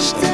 Stop.